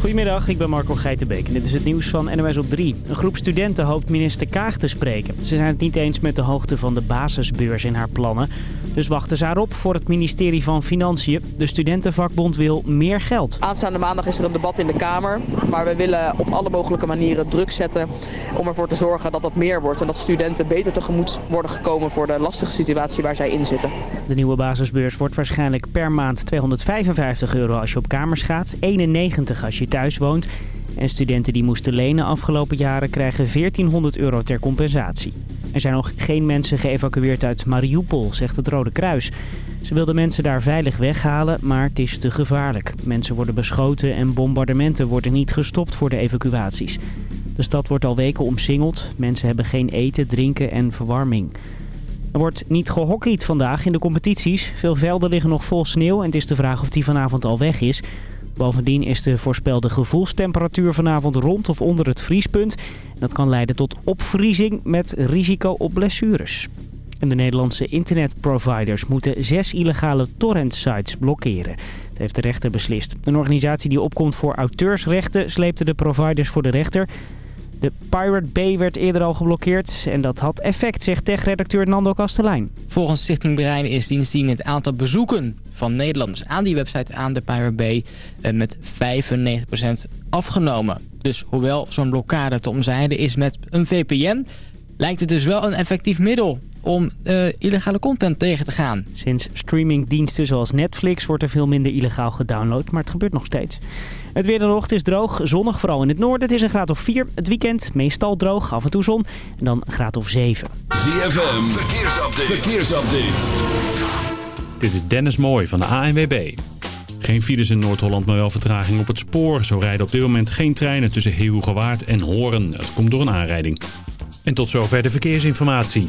Goedemiddag, ik ben Marco Geitenbeek en dit is het nieuws van NOS op 3. Een groep studenten hoopt minister Kaag te spreken. Ze zijn het niet eens met de hoogte van de basisbeurs in haar plannen. Dus wachten ze haar op voor het ministerie van Financiën. De studentenvakbond wil meer geld. Aanstaande maandag is er een debat in de Kamer. Maar we willen op alle mogelijke manieren druk zetten om ervoor te zorgen dat dat meer wordt. En dat studenten beter tegemoet worden gekomen voor de lastige situatie waar zij in zitten. De nieuwe basisbeurs wordt waarschijnlijk per maand 255 euro als je op kamers gaat. 91 als je thuis woont. En studenten die moesten lenen afgelopen jaren krijgen 1400 euro ter compensatie. Er zijn nog geen mensen geëvacueerd uit Mariupol, zegt het Rode Kruis. Ze wilden mensen daar veilig weghalen, maar het is te gevaarlijk. Mensen worden beschoten en bombardementen worden niet gestopt voor de evacuaties. De stad wordt al weken omsingeld. Mensen hebben geen eten, drinken en verwarming. Er wordt niet gehockeyd vandaag in de competities. Veel velden liggen nog vol sneeuw en het is de vraag of die vanavond al weg is. Bovendien is de voorspelde gevoelstemperatuur vanavond rond of onder het vriespunt. Dat kan leiden tot opvriezing met risico op blessures. En de Nederlandse internetproviders moeten zes illegale torrent-sites blokkeren. Dat heeft de rechter beslist. Een organisatie die opkomt voor auteursrechten sleepte de providers voor de rechter. De Pirate Bay werd eerder al geblokkeerd en dat had effect, zegt tech-redacteur Nando Kastelein. Volgens Stichting Brein is dienstdien het aantal bezoeken van Nederlanders aan die website aan de Pirate Bay eh, met 95% afgenomen. Dus hoewel zo'n blokkade te omzeilen is met een VPN, lijkt het dus wel een effectief middel om uh, illegale content tegen te gaan. Sinds streamingdiensten zoals Netflix wordt er veel minder illegaal gedownload, maar het gebeurt nog steeds. Het weer het is droog, zonnig, vooral in het noorden. Het is een graad of 4. Het weekend meestal droog, af en toe zon en dan een graad of 7. ZFM, verkeersupdate. verkeersupdate. Dit is Dennis Mooij van de ANWB. Geen files in Noord-Holland, maar wel vertraging op het spoor. Zo rijden op dit moment geen treinen tussen Heelgewaard en Horen. Dat komt door een aanrijding. En tot zover de verkeersinformatie.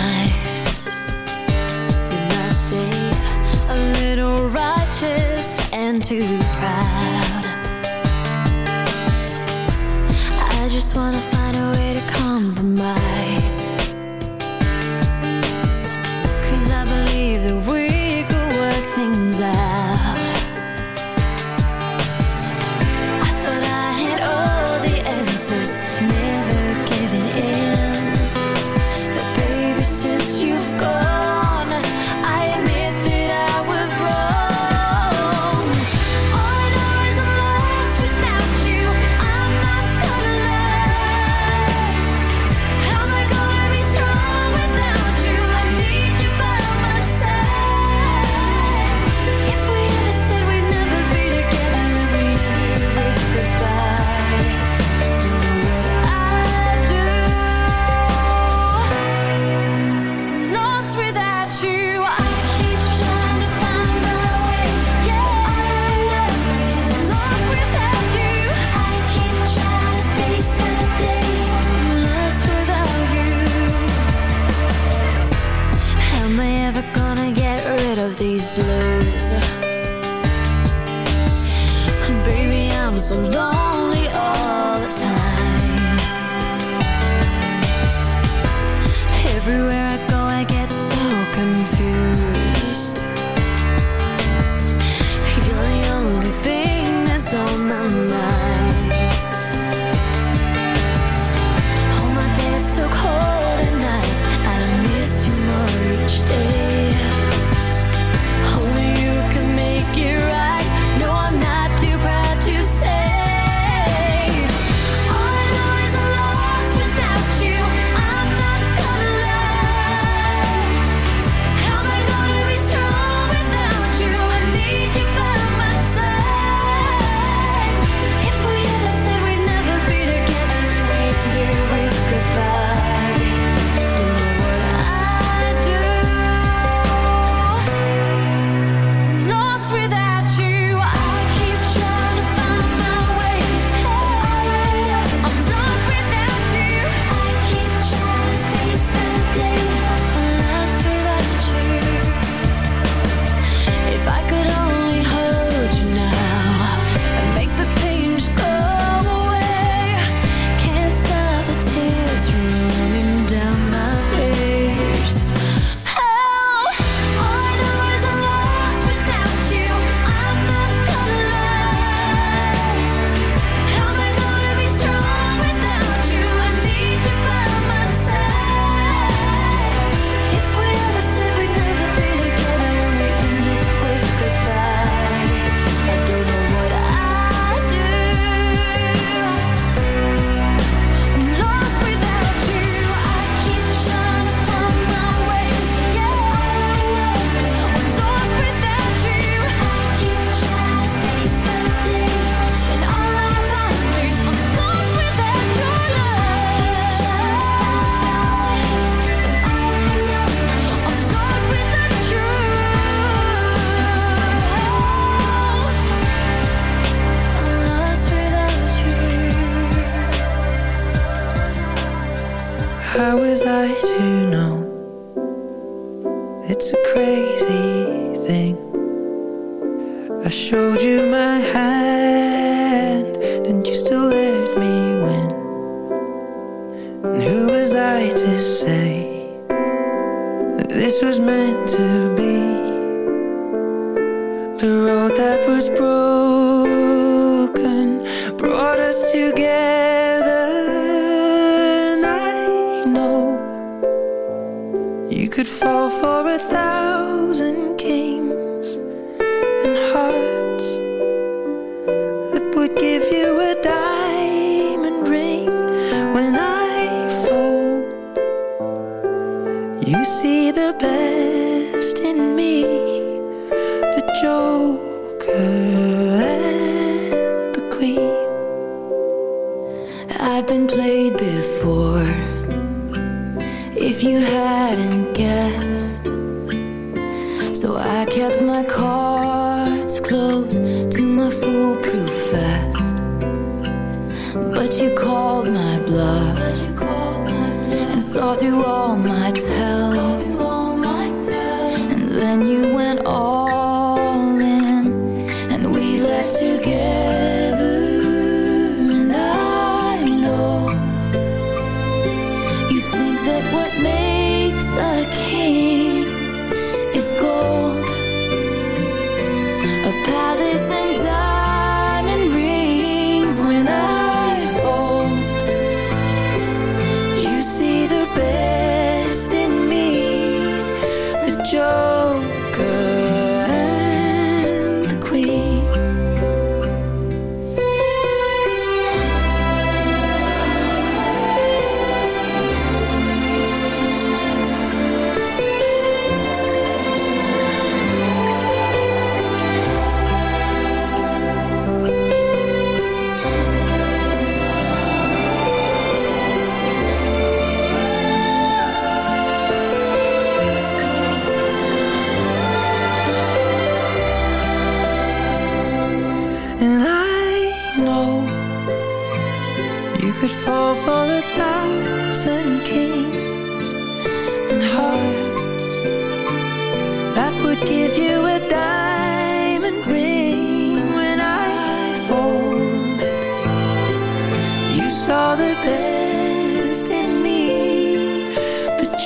And too proud. I just wanna find a way to compromise.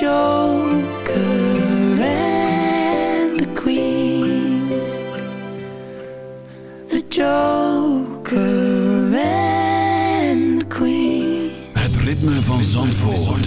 joker and the queen The joker and the queen Het ritme van Zandvoort.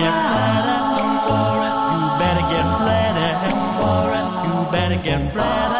get flatter. You better get flatter. You better get flatter.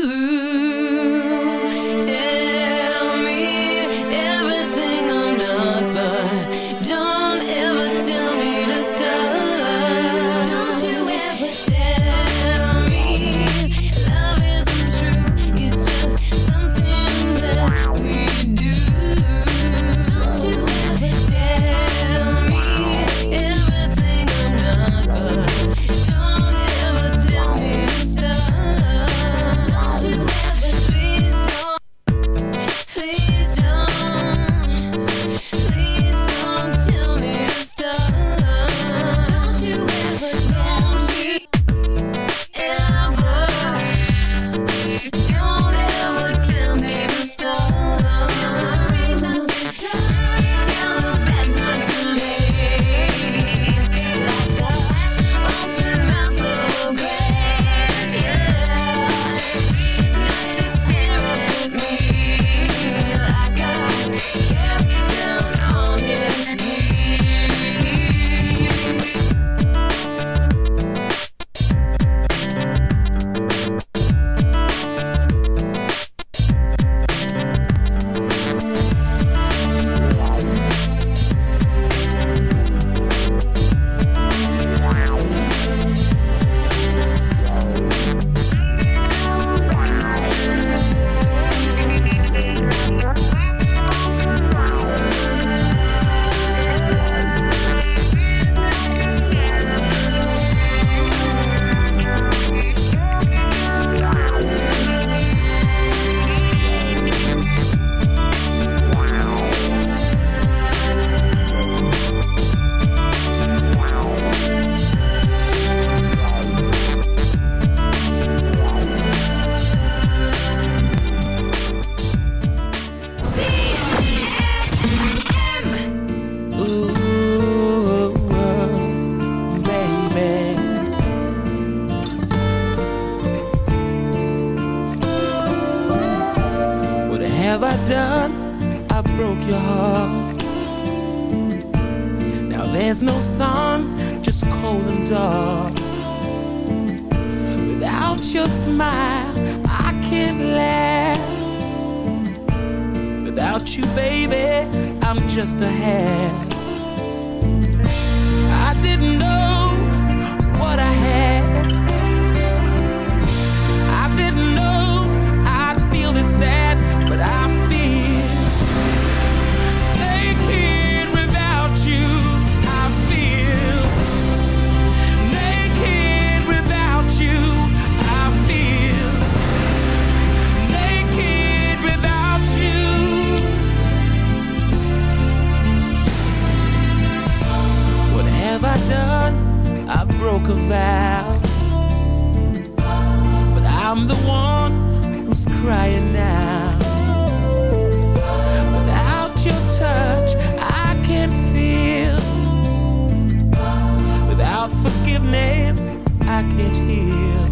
Can't heal.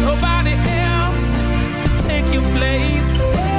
Nobody else can take your place.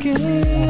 again.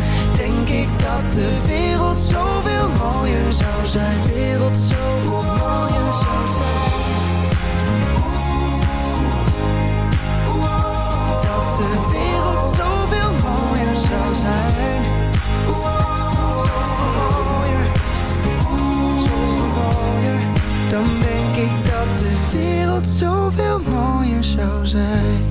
ik dat de wereld zoveel mooier zou zijn. Wereld zoveel mooier zou zijn. Dat de wereld zoveel mooier zou zijn. Zoveel mooier. Zoveel mooier. Dan denk ik dat de wereld zoveel mooier zou zijn.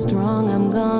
strong. I'm gonna